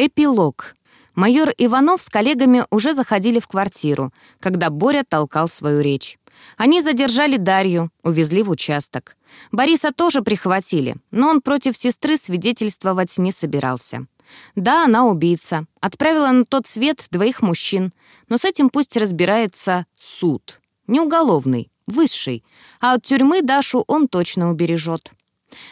Эпилог. Майор Иванов с коллегами уже заходили в квартиру, когда Боря толкал свою речь. Они задержали Дарью, увезли в участок. Бориса тоже прихватили, но он против сестры свидетельствовать не собирался. Да, она убийца. Отправила на тот свет двоих мужчин. Но с этим пусть разбирается суд. Не уголовный, высший. А от тюрьмы Дашу он точно убережет.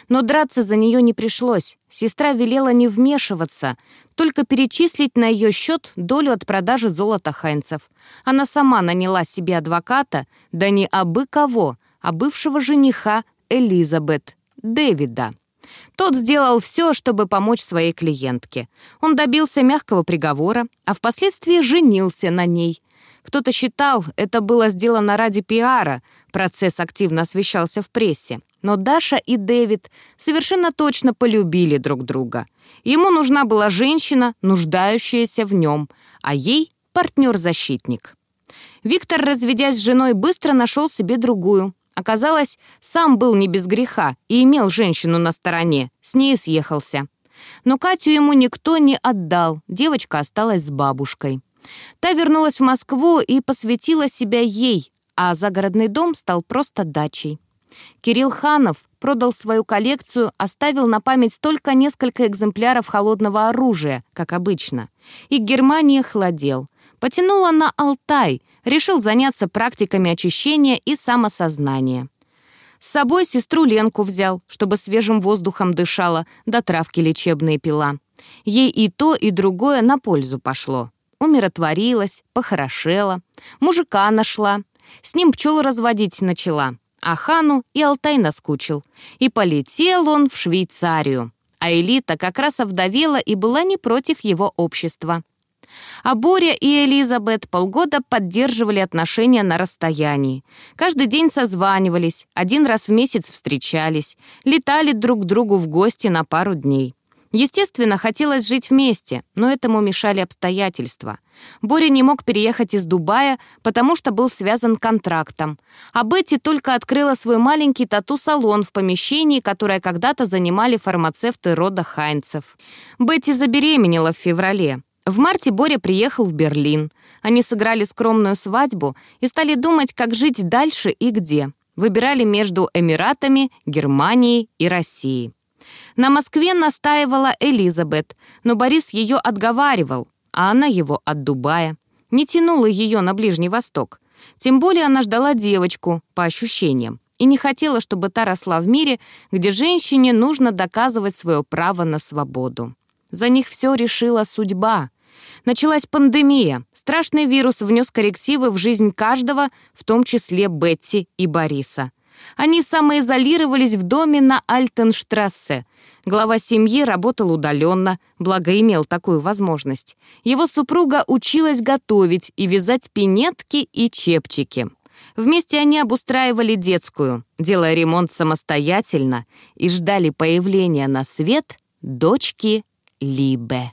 Но драться за нее не пришлось. Сестра велела не вмешиваться, только перечислить на ее счет долю от продажи золота Хайнцев. Она сама наняла себе адвоката, да не абы кого, а бывшего жениха Элизабет, Дэвида. Тот сделал все, чтобы помочь своей клиентке. Он добился мягкого приговора, а впоследствии женился на ней. Кто-то считал, это было сделано ради пиара, процесс активно освещался в прессе. Но Даша и Дэвид совершенно точно полюбили друг друга. Ему нужна была женщина, нуждающаяся в нем, а ей — партнер-защитник. Виктор, разведясь с женой, быстро нашел себе другую. Оказалось, сам был не без греха и имел женщину на стороне, с ней съехался. Но Катю ему никто не отдал, девочка осталась с бабушкой. Та вернулась в Москву и посвятила себя ей, а загородный дом стал просто дачей. Кирилл Ханов продал свою коллекцию, оставил на память только несколько экземпляров холодного оружия, как обычно. И Германия хладел. Потянула на Алтай, решил заняться практиками очищения и самосознания. С собой сестру Ленку взял, чтобы свежим воздухом дышала, да травки лечебные пила. Ей и то, и другое на пользу пошло умиротворилась, похорошела, мужика нашла, с ним пчел разводить начала, а хану и Алтай наскучил. И полетел он в Швейцарию. А Элита как раз овдовела и была не против его общества. А Боря и Элизабет полгода поддерживали отношения на расстоянии. Каждый день созванивались, один раз в месяц встречались, летали друг к другу в гости на пару дней. Естественно, хотелось жить вместе, но этому мешали обстоятельства. Боря не мог переехать из Дубая, потому что был связан контрактом. А Бетти только открыла свой маленький тату-салон в помещении, которое когда-то занимали фармацевты рода Хайнцев. Бетти забеременела в феврале. В марте Боря приехал в Берлин. Они сыграли скромную свадьбу и стали думать, как жить дальше и где. Выбирали между Эмиратами, Германией и Россией. На Москве настаивала Элизабет, но Борис ее отговаривал, а она его от Дубая. Не тянула ее на Ближний Восток. Тем более она ждала девочку, по ощущениям, и не хотела, чтобы та росла в мире, где женщине нужно доказывать свое право на свободу. За них все решила судьба. Началась пандемия. Страшный вирус внес коррективы в жизнь каждого, в том числе Бетти и Бориса. Они самоизолировались в доме на Альтенштрассе. Глава семьи работал удаленно, благо имел такую возможность. Его супруга училась готовить и вязать пинетки и чепчики. Вместе они обустраивали детскую, делая ремонт самостоятельно и ждали появления на свет дочки Либе.